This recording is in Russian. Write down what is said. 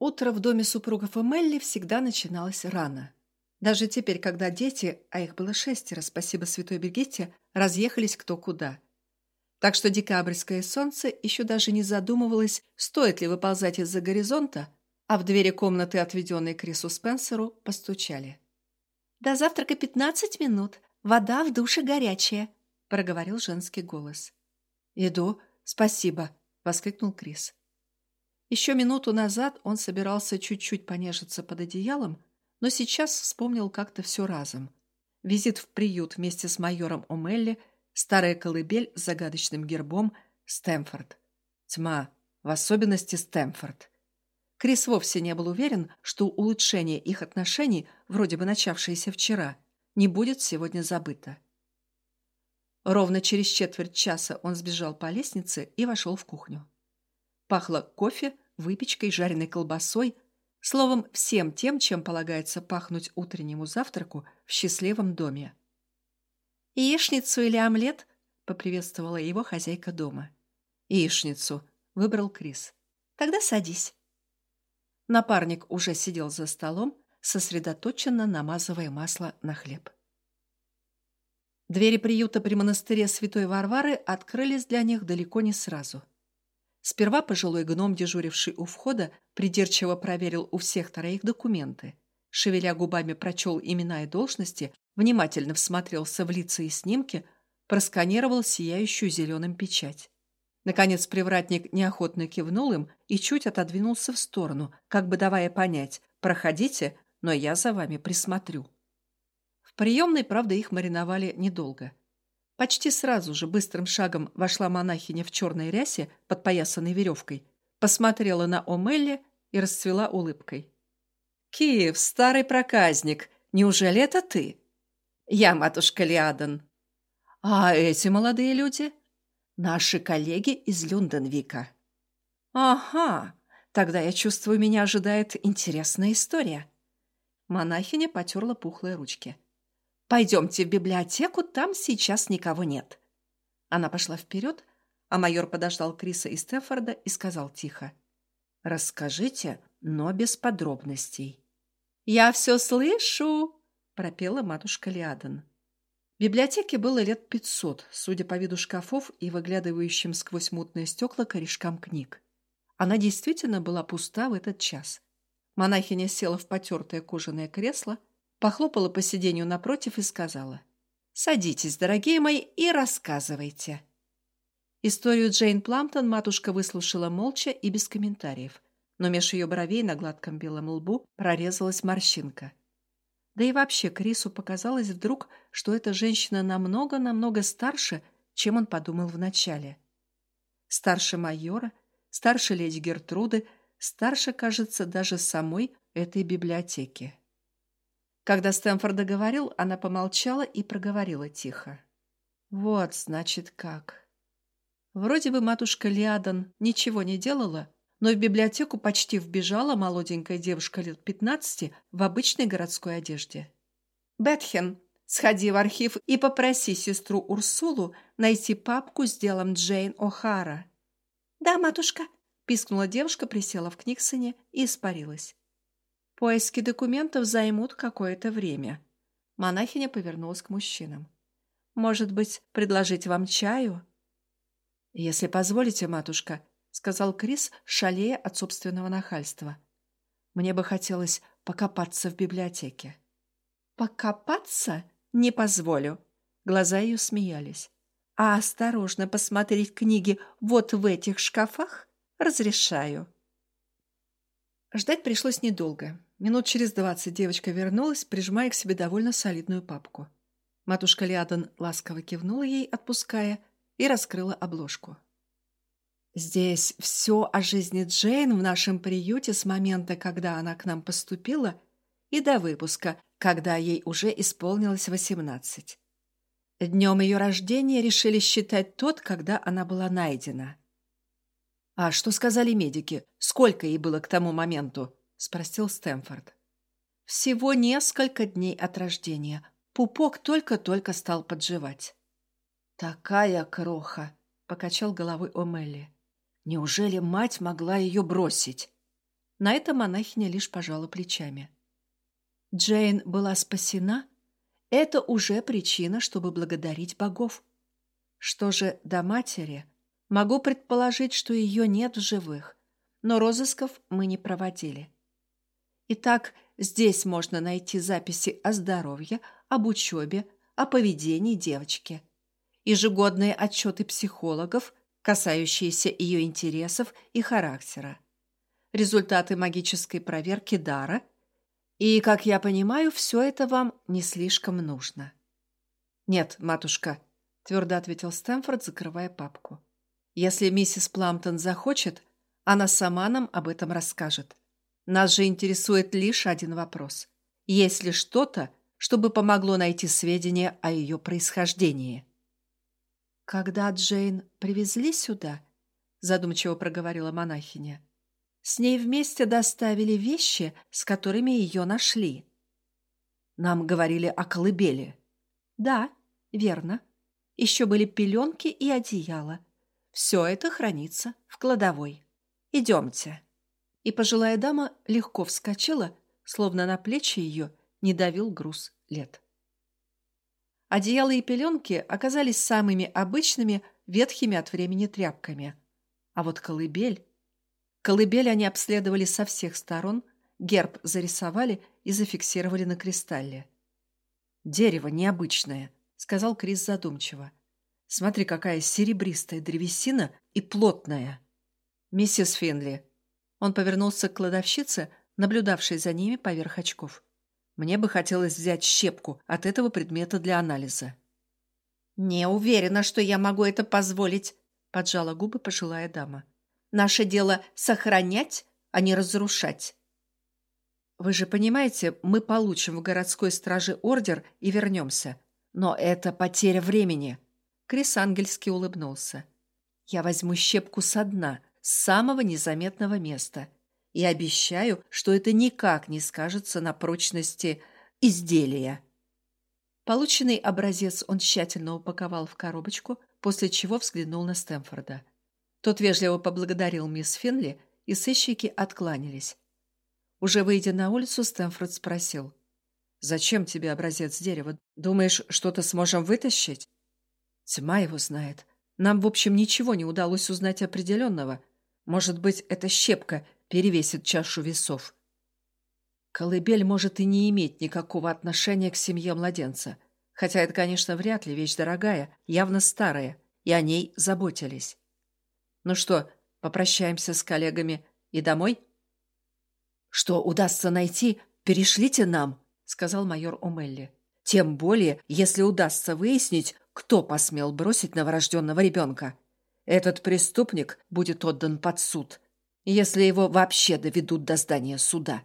Утро в доме супругов Эмелли всегда начиналось рано. Даже теперь, когда дети, а их было шестеро, спасибо святой Бригитте, разъехались кто куда. Так что декабрьское солнце еще даже не задумывалось, стоит ли выползать из-за горизонта, а в двери комнаты, отведенной Крису Спенсеру, постучали. «До завтрака пятнадцать минут. Вода в душе горячая», — проговорил женский голос. «Иду. Спасибо», — воскликнул Крис. Еще минуту назад он собирался чуть-чуть понежиться под одеялом, но сейчас вспомнил как-то все разом. Визит в приют вместе с майором О'Мелли, старая колыбель с загадочным гербом, Стэмфорд. Тьма, в особенности Стэмфорд. Крис вовсе не был уверен, что улучшение их отношений, вроде бы начавшееся вчера, не будет сегодня забыто. Ровно через четверть часа он сбежал по лестнице и вошел в кухню. Пахло кофе, выпечкой, жареной колбасой, словом, всем тем, чем полагается пахнуть утреннему завтраку в счастливом доме. «Яичницу или омлет?» — поприветствовала его хозяйка дома. «Яичницу», — выбрал Крис. «Тогда садись». Напарник уже сидел за столом, сосредоточенно намазывая масло на хлеб. Двери приюта при монастыре Святой Варвары открылись для них далеко не сразу. Сперва пожилой гном, дежуривший у входа, придирчиво проверил у всех троих документы. Шевеля губами прочел имена и должности, внимательно всмотрелся в лица и снимки, просканировал сияющую зеленым печать. Наконец привратник неохотно кивнул им и чуть отодвинулся в сторону, как бы давая понять «проходите, но я за вами присмотрю». В приемной, правда, их мариновали недолго – Почти сразу же быстрым шагом вошла монахиня в черной рясе, подпоясанной веревкой, посмотрела на Омелли и расцвела улыбкой. «Киев, старый проказник, неужели это ты?» «Я, матушка Лиадан». «А эти молодые люди?» «Наши коллеги из Люнденвика». «Ага, тогда я чувствую, меня ожидает интересная история». Монахиня потерла пухлые ручки. Пойдемте в библиотеку, там сейчас никого нет». Она пошла вперед, а майор подождал Криса и Стефорда и сказал тихо. «Расскажите, но без подробностей». «Я все слышу!» — пропела матушка Лиадан. В библиотеке было лет пятьсот, судя по виду шкафов и выглядывающим сквозь мутные стекла корешкам книг. Она действительно была пуста в этот час. Монахиня села в потертое кожаное кресло — похлопала по сиденью напротив и сказала. «Садитесь, дорогие мои, и рассказывайте». Историю Джейн Пламптон матушка выслушала молча и без комментариев, но меж ее бровей на гладком белом лбу прорезалась морщинка. Да и вообще Крису показалось вдруг, что эта женщина намного-намного старше, чем он подумал вначале. Старше майора, старше леди Гертруды, старше, кажется, даже самой этой библиотеки. Когда Стэнфорд договорил, она помолчала и проговорила тихо. «Вот, значит, как». Вроде бы матушка Лиадан ничего не делала, но в библиотеку почти вбежала молоденькая девушка лет пятнадцати в обычной городской одежде. «Бетхен, сходи в архив и попроси сестру Урсулу найти папку с делом Джейн О'Хара». «Да, матушка», — пискнула девушка, присела в книгсоне и испарилась. Поиски документов займут какое-то время. Монахиня повернулась к мужчинам. Может быть, предложить вам чаю? Если позволите, матушка, сказал Крис, шалея от собственного нахальства. Мне бы хотелось покопаться в библиотеке. Покопаться? Не позволю. Глаза ее смеялись. А осторожно посмотреть книги вот в этих шкафах разрешаю. Ждать пришлось недолго. Минут через двадцать девочка вернулась, прижимая к себе довольно солидную папку. Матушка Лиадан ласково кивнула ей, отпуская, и раскрыла обложку. «Здесь все о жизни Джейн в нашем приюте с момента, когда она к нам поступила, и до выпуска, когда ей уже исполнилось восемнадцать. Днем ее рождения решили считать тот, когда она была найдена. «А что сказали медики? Сколько ей было к тому моменту?» — спросил Стэнфорд. «Всего несколько дней от рождения. Пупок только-только стал подживать». «Такая кроха!» — покачал головой О'Мелли. «Неужели мать могла ее бросить?» На это монахиня лишь пожала плечами. Джейн была спасена? Это уже причина, чтобы благодарить богов. Что же до матери? Могу предположить, что ее нет в живых, но розысков мы не проводили. Итак, здесь можно найти записи о здоровье, об учебе, о поведении девочки. Ежегодные отчеты психологов, касающиеся ее интересов и характера. Результаты магической проверки дара. И, как я понимаю, все это вам не слишком нужно. «Нет, матушка», — твердо ответил Стэнфорд, закрывая папку. «Если миссис Пламптон захочет, она сама нам об этом расскажет. Нас же интересует лишь один вопрос. Есть ли что-то, чтобы помогло найти сведения о ее происхождении?» «Когда Джейн привезли сюда», — задумчиво проговорила монахиня, «с ней вместе доставили вещи, с которыми ее нашли». «Нам говорили о колыбели». «Да, верно. Еще были пеленки и одеяло. Все это хранится в кладовой. Идемте». И пожилая дама легко вскочила, словно на плечи ее не давил груз лет. Одеяло и пеленки оказались самыми обычными, ветхими от времени тряпками. А вот колыбель... Колыбель они обследовали со всех сторон, герб зарисовали и зафиксировали на кристалле. «Дерево необычное», — сказал Крис задумчиво. «Смотри, какая серебристая древесина и плотная». «Миссис Финли». Он повернулся к кладовщице, наблюдавшей за ними поверх очков. Мне бы хотелось взять щепку от этого предмета для анализа. «Не уверена, что я могу это позволить», — поджала губы пожилая дама. «Наше дело — сохранять, а не разрушать». «Вы же понимаете, мы получим в городской страже ордер и вернемся. Но это потеря времени». Крис ангельски улыбнулся. «Я возьму щепку со дна, с самого незаметного места и обещаю, что это никак не скажется на прочности изделия. Полученный образец он тщательно упаковал в коробочку, после чего взглянул на Стэнфорда. Тот вежливо поблагодарил мисс Финли, и сыщики откланялись. Уже выйдя на улицу, Стэнфорд спросил. «Зачем тебе образец дерева? Думаешь, что-то сможем вытащить?» «Тьма его знает. Нам, в общем, ничего не удалось узнать определенного. Может быть, это щепка — перевесит чашу весов. Колыбель может и не иметь никакого отношения к семье младенца, хотя это, конечно, вряд ли вещь дорогая, явно старая, и о ней заботились. Ну что, попрощаемся с коллегами и домой? Что удастся найти, перешлите нам, сказал майор Омелли. Тем более, если удастся выяснить, кто посмел бросить новорожденного ребенка. Этот преступник будет отдан под суд, если его вообще доведут до здания суда.